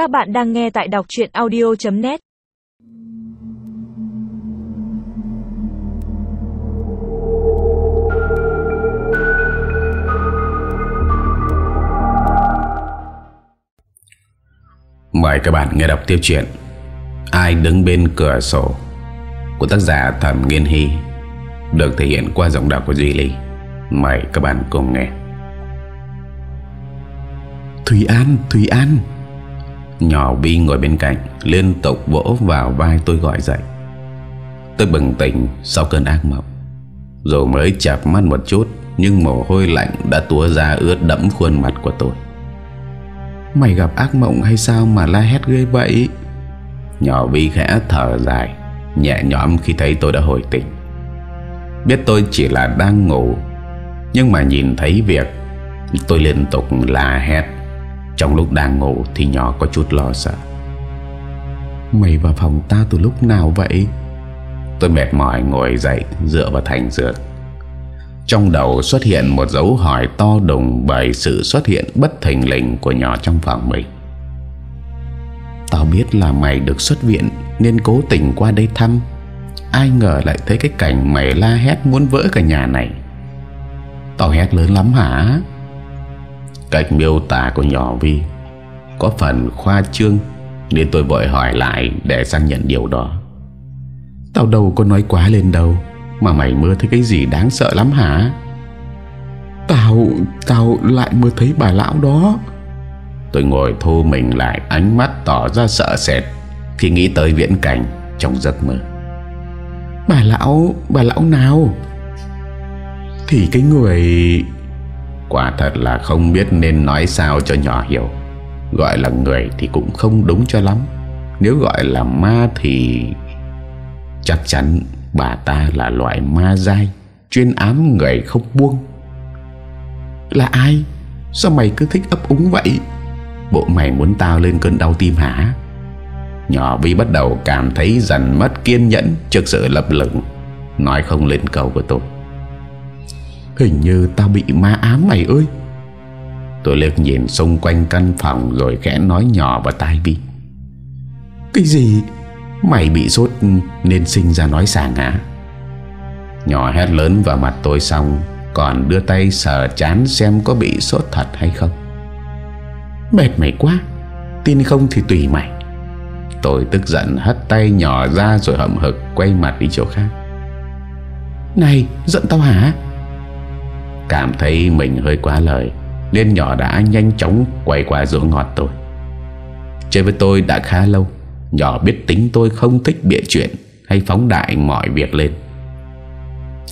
Các bạn đang nghe tại đọc chuyện audio.net Mời các bạn nghe đọc tiếp chuyện Ai đứng bên cửa sổ Của tác giả Thẩm Nghiên Hy Được thể hiện qua giọng đọc của Duy Ly. Mời các bạn cùng nghe. Thùy An, Thùy An Nhỏ Vi ngồi bên cạnh, Liên tục vỗ vào vai tôi gọi dậy. Tôi bừng tỉnh Sau cơn ác mộng. Rồi mới chạp mắt một chút, Nhưng mồ hôi lạnh đã túa ra ướt đẫm khuôn mặt của tôi. Mày gặp ác mộng hay sao mà la hét ghê vậy? Nhỏ Vi khẽ thở dài, Nhẹ nhõm khi thấy tôi đã hồi tỉnh. Biết tôi chỉ là đang ngủ, Nhưng mà nhìn thấy việc, Tôi liên tục la hét. Trong lúc đang ngủ thì nhỏ có chút lo sợ. Mày vào phòng ta từ lúc nào vậy? Tôi mệt mỏi ngồi dậy Dựa vào thành giường. Trong đầu xuất hiện một dấu hỏi to đùng Bởi sự xuất hiện bất thình lình Của nhỏ trong phòng mình. Tao biết là mày được xuất viện Nên cố tình qua đây thăm. Ai ngờ lại thấy cái cảnh mày la hét muốn vỡ cả nhà này. Tao hét lớn lắm hả Cách miêu tả của nhỏ Vi. Có phần khoa trương Nên tôi vội hỏi lại Để xác nhận điều đó. Tao đâu có nói quá lên đâu Mà mày mơ thấy cái gì đáng sợ lắm hả? Tao Tao lại mơ thấy bà lão đó. Tôi ngồi thu mình lại Ánh mắt tỏ ra sợ sệt Khi nghĩ tới viễn cảnh trong giấc mơ. Bà lão Bà lão nào? Thì cái người Quả thật là không biết nên nói sao cho nhỏ hiểu. Gọi là người thì cũng không đúng cho lắm. Nếu gọi là ma thì Chắc chắn bà ta là loại ma dai, Chuyên ám người không buông. Là ai? Sao mày cứ thích ấp úng vậy? Bộ mày muốn tao lên cơn đau tim hả? Nhỏ Vi bắt đầu cảm thấy dần mất kiên nhẫn Trước sự lập lửng. Nói không lên câu của tôi. Hình như ta bị ma ám mày ơi. Tôi liếc nhìn xung quanh căn phòng Rồi khẽ nói nhỏ vào tai Vi Cái gì? Mày bị sốt nên sinh ra nói sàng hả Nhỏ hét lớn vào mặt tôi xong, Còn đưa tay sờ chán xem có bị sốt thật hay không. Mệt mày quá, Tin không thì tùy mày. Tôi tức giận hất tay nhỏ ra Rồi hậm hực quay mặt đi chỗ khác. Này, giận tao hả? Cảm thấy mình hơi quá lời, Nên nhỏ đã nhanh chóng quay qua rỗ ngọt tôi. Chơi với tôi đã khá lâu, Nhỏ biết tính tôi không thích bịa chuyện Hay phóng đại mọi việc lên.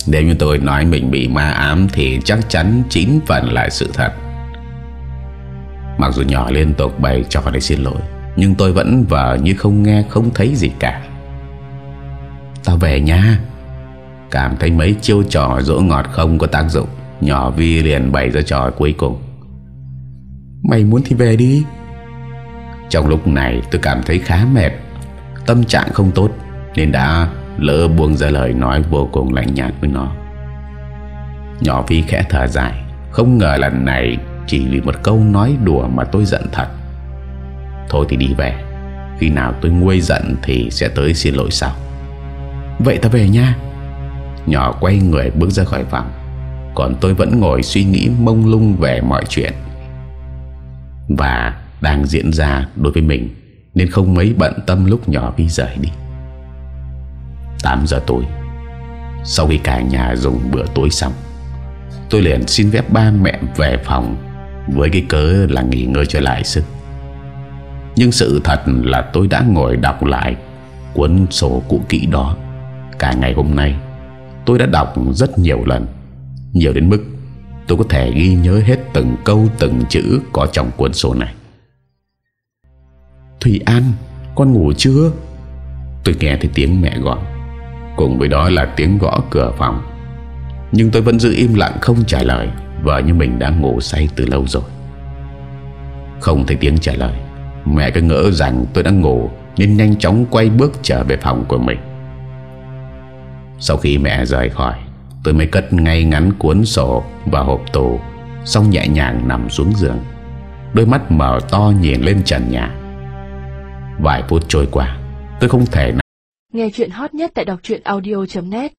Nếu như tôi nói mình bị ma ám Thì chắc chắn chín phần là sự thật. Mặc dù nhỏ liên tục bày trò để xin lỗi, Nhưng tôi vẫn vờ như không nghe, không thấy gì cả. Tao về nha. Cảm thấy mấy chiêu trò dỗ ngọt không có tác dụng. Nhỏ Vi liền bày ra trò cuối cùng. Mày muốn thì về đi. Trong lúc này tôi cảm thấy khá mệt. Tâm trạng không tốt Nên đã lỡ buông ra lời nói vô cùng lạnh nhạt với nó. Nhỏ Vi khẽ thở dài. Không ngờ lần này Chỉ vì một câu nói đùa mà tôi giận thật. Thôi thì đi về. Khi nào tôi nguôi giận Thì sẽ tới xin lỗi sau. Vậy ta về nha. Nhỏ quay người bước ra khỏi phòng còn tôi vẫn ngồi suy nghĩ mông lung về mọi chuyện. Và đang diễn ra đối với mình, Nên không mấy bận tâm lúc nhỏ Vi rời đi. 8 giờ tối, Sau khi cả nhà dùng bữa tối xong, Tôi liền xin phép ba mẹ về phòng Với cái cớ là nghỉ ngơi trở lại sức. Nhưng sự thật là tôi đã ngồi đọc lại Cuốn sổ cũ kỹ đó. Cả ngày hôm nay, Tôi đã đọc rất nhiều lần. Nhiều đến mức Tôi có thể ghi nhớ hết từng câu, từng chữ Có trong cuốn sổ này. Thùy An, Con ngủ chưa? Tôi nghe thấy tiếng mẹ gọi. Cùng với đó là tiếng gõ cửa phòng. Nhưng tôi vẫn giữ im lặng không trả lời, Vợ như mình đã ngủ say từ lâu rồi. Không thấy tiếng trả lời, Mẹ cứ ngỡ rằng tôi đang ngủ Nên nhanh chóng quay bước trở về phòng của mình. Sau khi mẹ rời khỏi Tôi mới cất ngay ngắn cuốn sổ Và hộp tủ, Xong nhẹ nhàng nằm xuống giường. Đôi mắt mở to nhìn lên trần nhà. Vài phút trôi qua, Tôi không thể nào Nghe chuyện hot nhất tại đọc audio.net